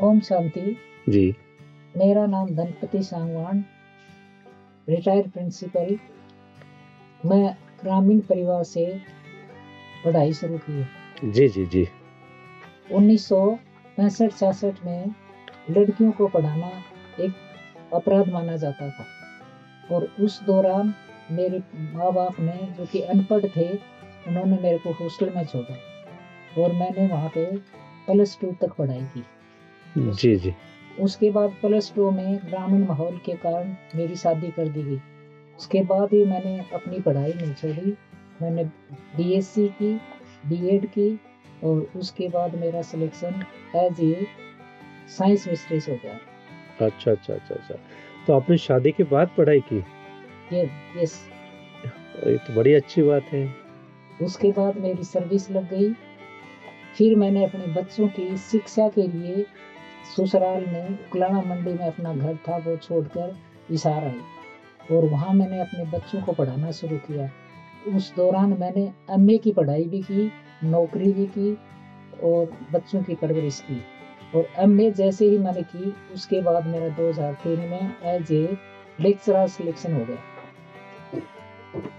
ओम शांति। जी। मेरा नाम धनपति Sangwan, retired principal. मैं ग्रामीण परिवार से पढ़ाई शुरू की है। जी, जी, जी। 1965-66 में लड़कियों को पढ़ाना एक अपराध माना जाता था और उस दौरान मेरे माँ-बाप ने जो कि अनपढ़ थे, उन्होंने मेरे को हॉस्टल में छोड़ा और मैंने वहाँ पे प्लस टू तक पढ़ाई की। जी, जी। उसके बाद प्लस 2 में ग्रामीण माहौल के कारण मेरी शादी कर दी गई। उसके बाद ही मैंने अपनी पढ़ाई नहीं छोड़ी। मैंने बीएससी की, बीएड की और उसके बाद मेरा selection as a science mistress हो गया। अच्छा, अच्छा, अच्छा, अच्छा। तो आपने शादी के बाद पढ़ाई की? ये यस। ये तो बड़ी अच्छी बात है। उसके बाद मेरी सर्विस लग गई। फिर मैंने अपने बच्चों की शिक्षा के लिए ससुराल में उकलाना मंडी में अपना घर था वो छोड़कर हिसार आई और वहाँ मैंने अपने बच्चों को पढ़ाना शुरू किया। उस दौरान मैंने एमए की पढ़ाई भी की, नौकरी भी की और बच्चों की परवरिश की और एमए जैसे ही मैंने की उसके बाद मेरा 2003 में एज ए लेक्चरर सिलेक्शन हो गया।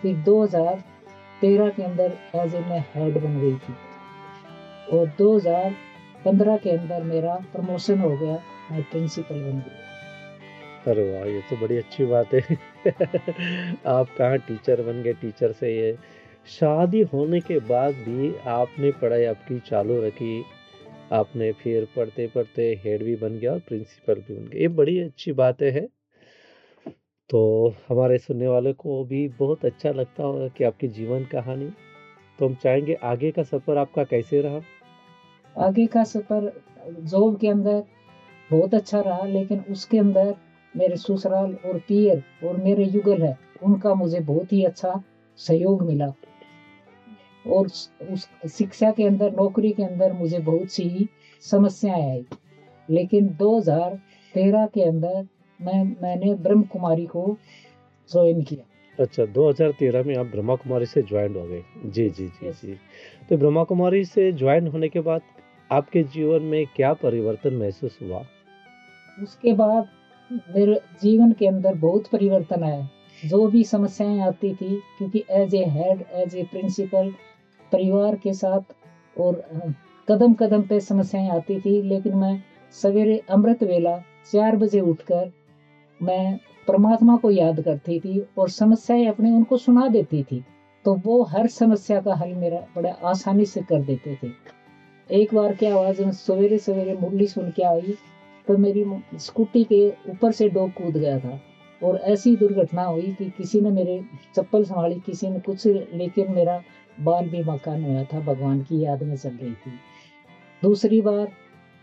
फिर 2013 के अंदर एज ए मैं हेड बन गई थी और 2015 के अंदर मेरा प्रमोशन हो गया, मैं प्रिंसिपल बन गई। अरे वाह! ये तो बड़ी अच्छी बात है। आप कहाँ टीचर बन गए, टीचर से ये शादी होने के बाद भी आपने पढ़ाई आपकी चालू रखी। आपने फिर पढ़ते-पढ़ते हेड भी बन गया और प्रिंसिपल भी बन गए। ये बड़ी अच्छी बातें हैं। तो हमारे सुनने वाले को भी बहुत अच्छा लगता होगा कि आपकी जीवन कहानी। तो हम चाहेंगे आगे का सफ़र आपका कैसे रहा? आगे का सफ़र जॉब के अंदर बहुत अच्छा रहा लेकिन उसके अंदर मेरे ससुराल और पियर और मेरे युगल है, उनका मुझे बहुत ही अच्छा सहयोग मिला। और उस शिक्षा के अंदर, नौकरी के अंदर मुझे बहुत सी समस्याएँ आई। लेकिन 2013 के अंदर मैं मैंने ब्रह्म कुमारी को ज्वाइन किया। अच्छा, 2013 में आप ब्रह्मा कुमारी से जॉइन हो गए। जी, जी, जी, जी। तो ब्रह्मा कुमारी से ज्वाइन होने के बाद आपके जीवन में क्या परिवर्तन महसूस हुआ? उसके बाद मेरे जीवन के अंदर बहुत परिवर्तन आया। जो भी समस्याएँ आती थी क्योंकि as a head, as a principal परिवार के साथ और कदम-कदम पे समस्याएँ आती थी लेकिन मैं सवेरे अमृत वेला चार बजे उठकर मैं परमात्मा को याद करती थी और समस्याएँ अपने उनको सुना देती थी। तो वो हर समस्या का हल मेरा बड़ा आसानी से कर देते थे। एक बार क्या हुआ जब सवेरे-सवेरे मुरली सुन के आई तो मेरी स्कूटी के ऊपर से डॉग कूद गया था और ऐसी दुर्घटना हुई कि किसी ने मेरे चप्पल सँभाली, किसी ने कुछ लेकिन मेरा बाल भी मकान हुआ था, भगवान की याद में चल रही थी। दूसरी बार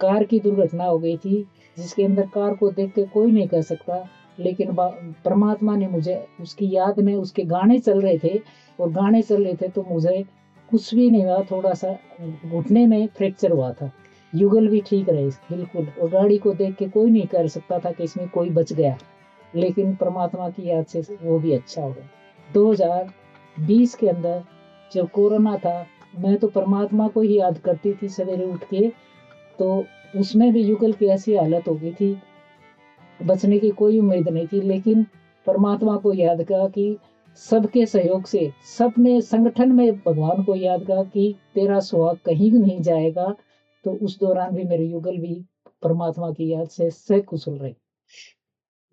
कार की दुर्घटना हो गई थी जिसके अंदर कार को देख के कोई नहीं कह सकता लेकिन परमात्मा ने मुझे उसकी याद में उसके गाने चल रहे थे और गाने चल रहे थे तो मुझे कुछ भी नहीं हुआ, थोड़ा-सा घुटने में फ्रैक्चर हुआ था। युगल भी ठीक रहे बिल्कुल और गाड़ी को देख के कोई नहीं कर सकता था कि इसमें कोई बच गया। लेकिन परमात्मा की याद से वो भी अच्छा हो गया। 2020 के अंदर जब कोरोना था, मैं तो परमात्मा को ही याद करती थी सवेरे उठ के, तो उसमें भी युगल की ऐसी हालत हो गई थी, बचने की कोई उम्मीद नहीं थी लेकिन परमात्मा को याद किया कि सबके सहयोग से सबने संगठन में भगवान को याद कहा कि तेरा सुहाग कहीं नहीं जाएगा, तो उस दौरान भी मेरे युगल भी परमात्मा की याद से सकुशल रहे।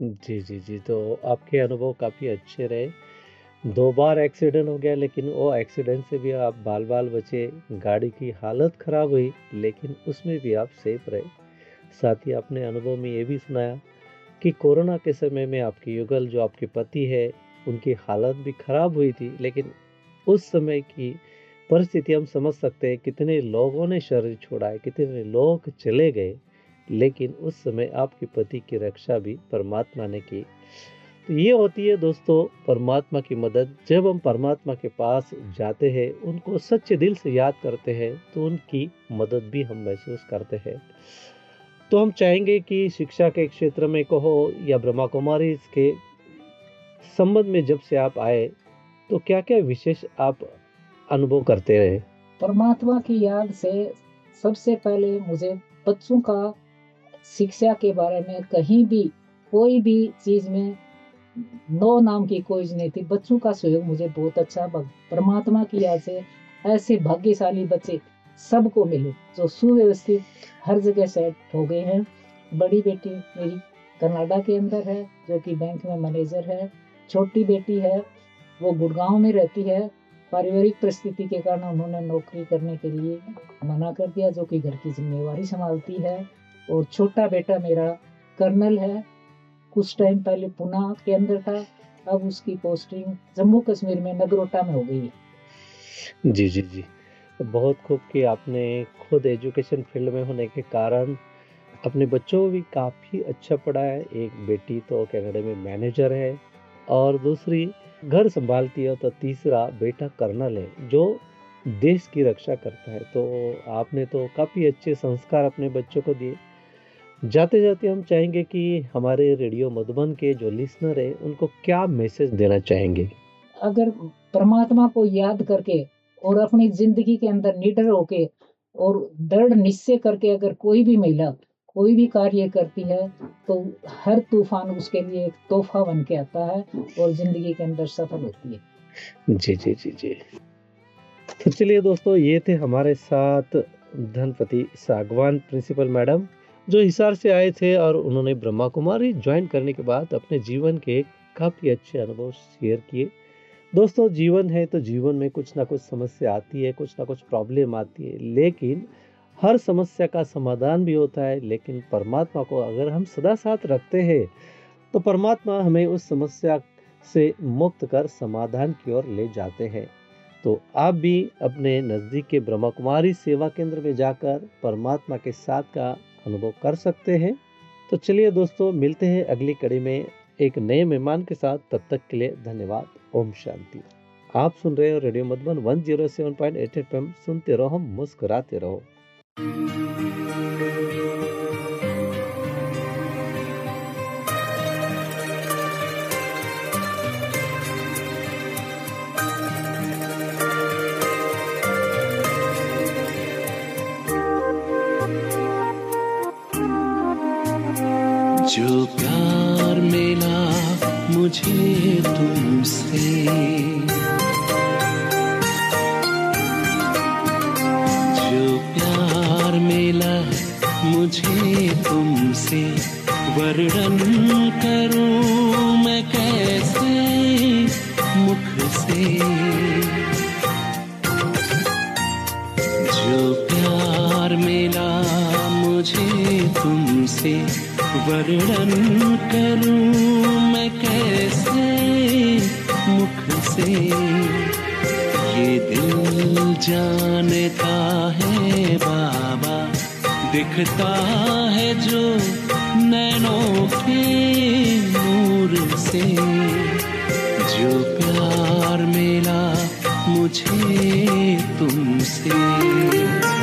जी, जी, जी। तो आपके अनुभव काफ़ी अच्छे रहे। दो बार एक्सीडेंट हो गया लेकिन वो एक्सीडेंट से भी आप बाल-बाल बचे। गाड़ी की हालत ख़राब हुई लेकिन उसमें भी आप सेफ़ रहे। साथ ही आपने अनुभव में ये भी सुनाया कि कोरोना के समय में आपके युगल जो आपके पति है, उनकी हालत भी ख़राब हुई थी लेकिन उस समय की परिस्थिति हम समझ सकते हैं कितने लोगों ने शरीर छोड़ा है, कितने लोग चले गए। लेकिन उस समय आपके पति की रक्षा भी परमात्मा ने की तो ये होती है दोस्तों परमात्मा की मदद जब हम परमात्मा के पास जाते हैं उनको सच्चे दिल से याद करते हैं तो उनकी मदद भी हम महसूस करते हैं तो हम चाहेंगे कि शिक्षा के क्षेत्र में कहो या ब्रह्मा कुमारी के संबंध में जब से आप आए तो क्या क्या विशेष आप अनुभव करते रहे? परमात्मा की याद से सबसे पहले मुझे बच्चों का शिक्षा के बारे में कहीं भी, कोई भी चीज़ में नो नाम की कोई नहीं थी। बच्चों का सहयोग मुझे बहुत अच्छा परमात्मा की याद से ऐसे भाग्यशाली बच्चे सबको मिले, जो सुव्यवस्थित हर जगह सेट हो गए हैं। बड़ी बेटी मेरी कनाडा के अंदर है, जो कि बैंक में मैनेजर है। छोटी बेटी है, वो गुड़गांव में रहती है। पारिवारिक परिस्थिति के कारण उन्होंने नौकरी करने के लिए मना कर दिया, जो कि घर की जिम्मेवारी संभालती है। और छोटा बेटा मेरा कर्नल है। कुछ टाइम पहले पुणे के अंदर था, अब उसकी पोस्टिंग जम्मू कश्मीर में नगरोटा में हो गई जी जी जी। बहुत खूब कि आपने खुद एजुकेशन फ़ील्ड में होने के कारण अपने बच्चों को भी काफ़ी अच्छा पढ़ा है एक बेटी तो कनाडा में मैनेजर है। और दूसरी, घर संभालती है तो तीसरा बेटा कर्नल है, जो देश की रक्षा करता है। तो आपने तो काफ़ी अच्छे संस्कार अपने बच्चों को दिए। जाते जाते हम चाहेंगे कि हमारे रेडियो मधुबन के जो लिसनर है, उनको क्या मैसेज देना चाहेंगे? अगर परमात्मा को याद करके और अपनी ज़िंदगी के अंदर निडर होके और दृढ़ निश्चय करके अगर कोई भी महिला कोई भी कार्य करती है तो हर तूफ़ान उसके लिए एक तोहफा बन के आता है और ज़िंदगी के अंदर सफल होती है। जी जी जी जी। तो चलिए दोस्तों, ये थे हमारे साथ धनपति सागवान प्रिंसिपल मैडम, जो हिसार से आए थे और उन्होंने ब्रह्मा कुमारी ज्वाइन करने के बाद अपने जीवन के काफ़ी अच्छे अनुभव शेयर किए। दोस्तों, जीवन है तो जीवन में कुछ ना कुछ समस्या आती है, कुछ ना कुछ प्रॉब्लम आती है, लेकिन हर समस्या का समाधान भी होता है, लेकिन परमात्मा को अगर हम सदा साथ रखते हैं तो परमात्मा हमें उस समस्या से मुक्त कर समाधान की ओर ले जाते हैं। तो आप भी अपने नज़दीक के ब्रह्मा कुमारी सेवा केंद्र में जाकर परमात्मा के साथ का अनुभव कर सकते हैं। तो चलिए दोस्तों, मिलते हैं अगली कड़ी में एक नए मेहमान के साथ। तब तक के लिए धन्यवाद। ओम शांति। आप सुन रहे हो रेडियो मधुबन 107.8 एफएम। सुनते रहो, मुस्कुराते रहो। जो प्यार मिला मुझे तुमसे मुझे तुमसे वर्णन करूँ मैं कैसे मुख से? जो प्यार मिला मुझे तुमसे वर्णन करूँ मैं कैसे मुख से? ये दिल जानता है बाबा दिखता है जो नैनों के नूर से। जो प्यार मिला मुझे तुमसे।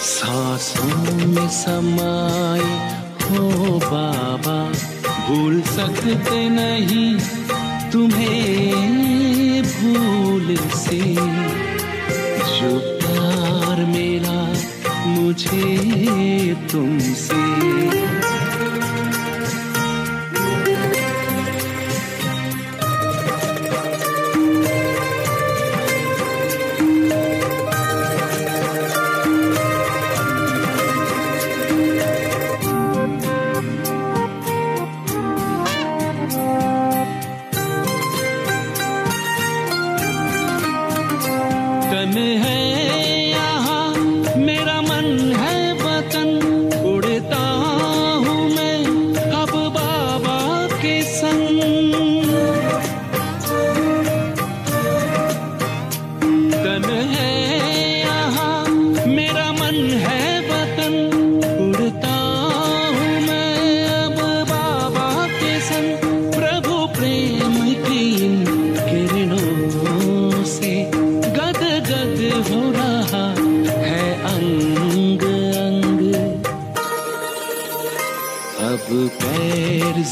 सांसों में समाए हो बाबा, भूल सकते नहीं तुम्हें भूल से। जो प्यार मेरा मुझे तुमसे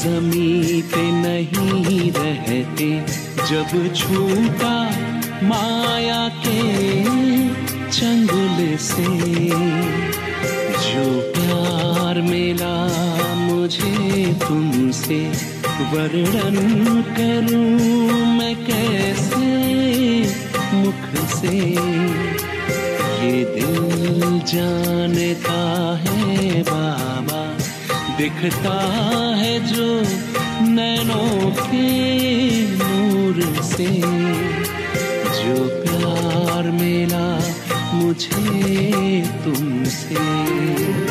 जमी पे नहीं रहते। जब छूटा माया के चंगुल से। जो प्यार मिला मुझे तुमसे, वर्णन करूँ मैं कैसे मुख से? ये दिल जानता है बाबा दिखता है जो नैनों के नूर से। जो प्यार मिला मुझे तुमसे।